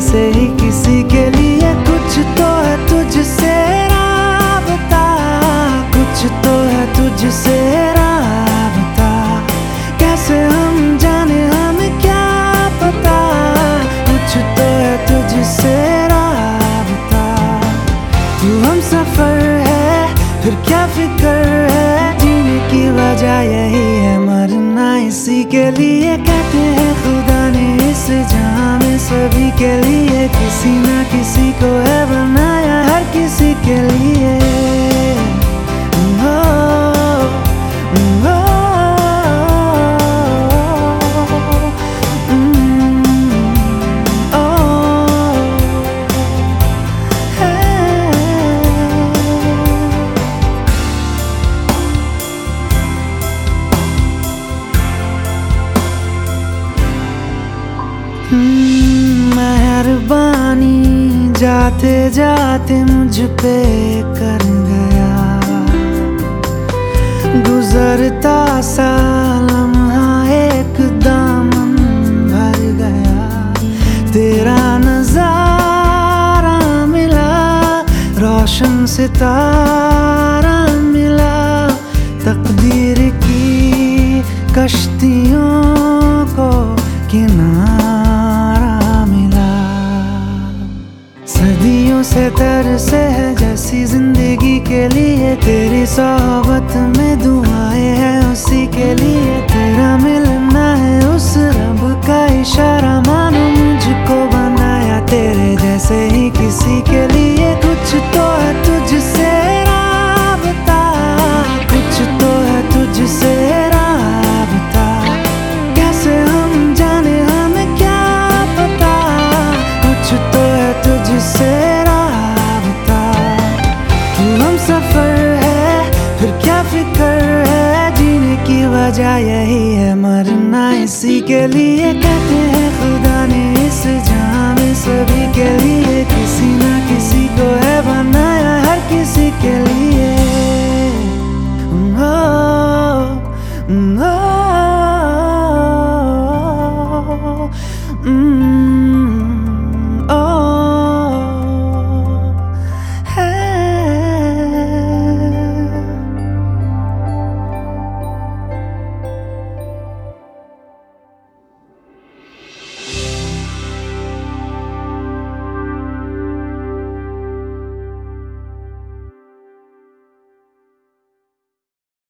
जैसे ही किसी के लिए कुछ तो है तुझसे राबता। कुछ तो है तुझसे राबता। कैसे हम जाने, हमें क्या पता? कुछ तो है तुझसे राबता। तू हम सफ़र है, फिर क्या फ़िक्र है? जीने की वजह यही है, मरना इसी के लिए। सभी के लिए किसी ना किसी को है बनाया हर किसी के लिए। हम्म, मेहरबानी जाते जाते मुझ पे कर गया। गुजरता सा लम्हा एक भर गया। तेरा मिला रोशन सितारा। से तरसे है जैसी ज़िंदगी के लिए। तेरी सोहबत में दुआएँ हैं उसी के लिए। तेरा मिलना है उस रब का इशारा। मानो मुझको बनाया तेरे जैसे ही किसी के लिए। कुछ तो है तुझसे राबता, कुछ तो है राबता। कैसे हम जाने हमें क्या पता? कुछ तो है तुझसे फ़िक्र है जीने की वजह यही है मरना इसी के लिए कहते हैं खुदा ने इस लिए